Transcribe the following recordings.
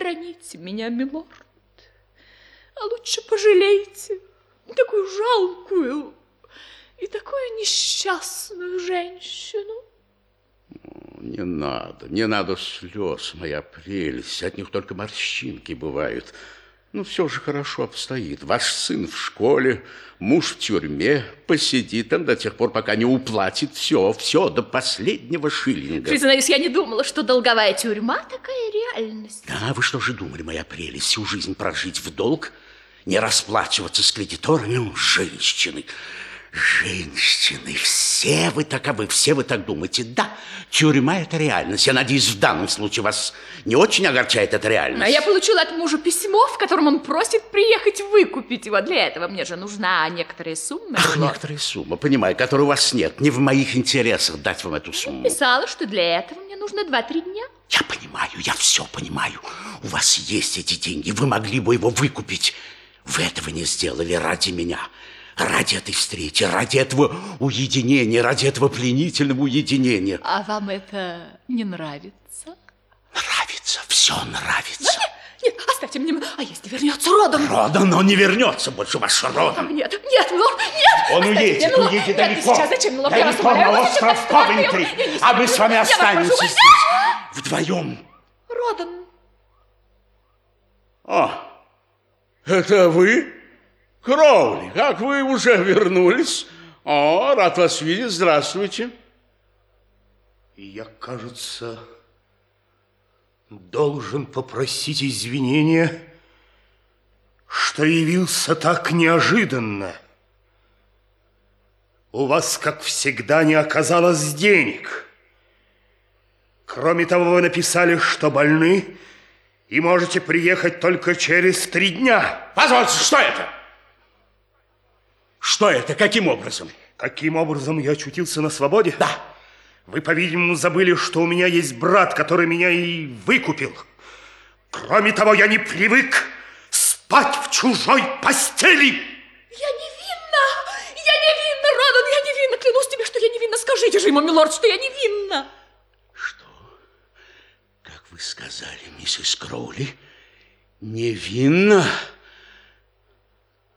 храните меня, милорд. А лучше пожалейте такую жалкую и такую несчастную женщину. Не надо, не надо слез, моя прелесть. От них только морщинки бывают. Ну, все же хорошо обстоит. Ваш сын в школе, муж в тюрьме, посидит там до тех пор, пока не уплатит все, все, до последнего шиллинга. Признаюсь, я не думала, что долговая тюрьма такая реальность. Да, вы что же думали, моя прелесть, всю жизнь прожить в долг? Не расплачиваться с кредиторами? Ну, женщины, Женщины, все вы таковы, все вы так думаете. Да, тюрьма – это реальность. Я надеюсь, в данном случае вас не очень огорчает эта реальность. А я получила от мужа письмо, в котором он просит приехать выкупить его. Для этого мне же нужна некоторая сумма. Ах, лорд. некоторая сумма, понимаю, которой у вас нет. Не в моих интересах дать вам эту сумму. Я писала, что для этого мне нужно 2-3 дня. Я понимаю, я все понимаю. У вас есть эти деньги, вы могли бы его выкупить. Вы этого не сделали ради меня ради этой встречи, ради этого уединения, ради этого пленительного уединения. А вам это не нравится? Нравится, все нравится. нет, нет, оставьте мне, а если вернется Родан? Родан, он не вернется больше, ваш Родан. Нет, нет, милорд, нет. Он уедет, мне, уедет далеко. Сейчас, зачем, милорд, я далеко на остров Ковентри, а мы с вами останемся здесь, вдвоем. Родан. А, это вы? Кроули, как вы уже вернулись? О, рад вас видеть, здравствуйте. Я, кажется, должен попросить извинения, что явился так неожиданно. У вас, как всегда, не оказалось денег. Кроме того, вы написали, что больны и можете приехать только через три дня. Позвольте, что это? Что это? Каким образом? Каким образом я очутился на свободе? Да. Вы, по-видимому, забыли, что у меня есть брат, который меня и выкупил. Кроме того, я не привык спать в чужой постели. Я невинна! Я невинна, Родан, я невинна! Клянусь тебе, что я невинна! Скажите же ему, милорд, что я невинна! Сказали, миссис Кроули, невинна?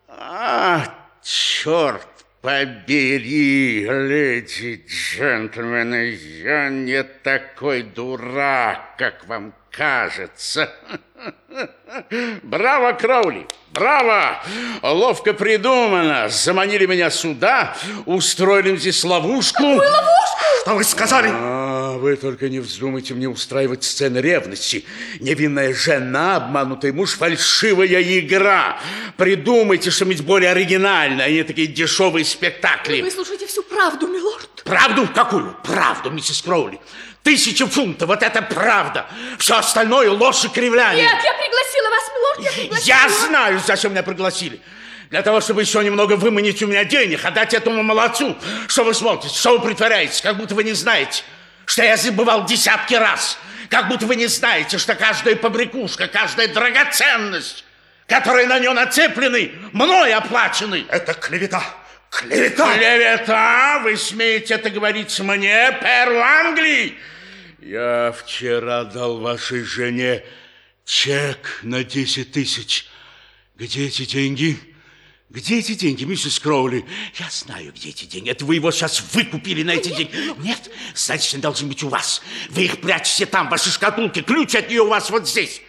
А, черт побери, леди джентльмены, я не такой дурак, как вам кажется. Браво, Кроули, браво! Ловко придумано. Заманили меня сюда, устроили здесь ловушку. Какую ловушку? Что вы сказали? А, вы только не вздумайте мне устраивать сцены ревности. Невинная жена, обманутый муж, фальшивая игра. Придумайте что-нибудь более оригинальное, а не такие дешевые спектакли. Вы слушайте всю правду, милорд. Правду? Какую? Правду, миссис Кроули. Тысяча фунтов, вот это правда. Все остальное ложь и кривляние. Нет, я пригласила вас, милорд, я пригласила. Я знаю, зачем меня пригласили. Для того, чтобы еще немного выманить у меня денег, отдать этому молодцу. Что вы смотрите, что вы притворяетесь, как будто вы не знаете, что я здесь бывал десятки раз. Как будто вы не знаете, что каждая побрякушка, каждая драгоценность, которые на нее нацеплены, мной оплачены. Это клевета. Клевета! Клевета? Вы смеете это говорить мне, перу Англии? Я вчера дал вашей жене чек на 10 тысяч. Где эти деньги? Где эти деньги, миссис Кроули? Я знаю, где эти деньги. Это вы его сейчас выкупили на эти нет, деньги. Ну... Нет? Значит, они должны быть у вас. Вы их прячете там, в вашей шкатулке. Ключ от нее у вас вот здесь.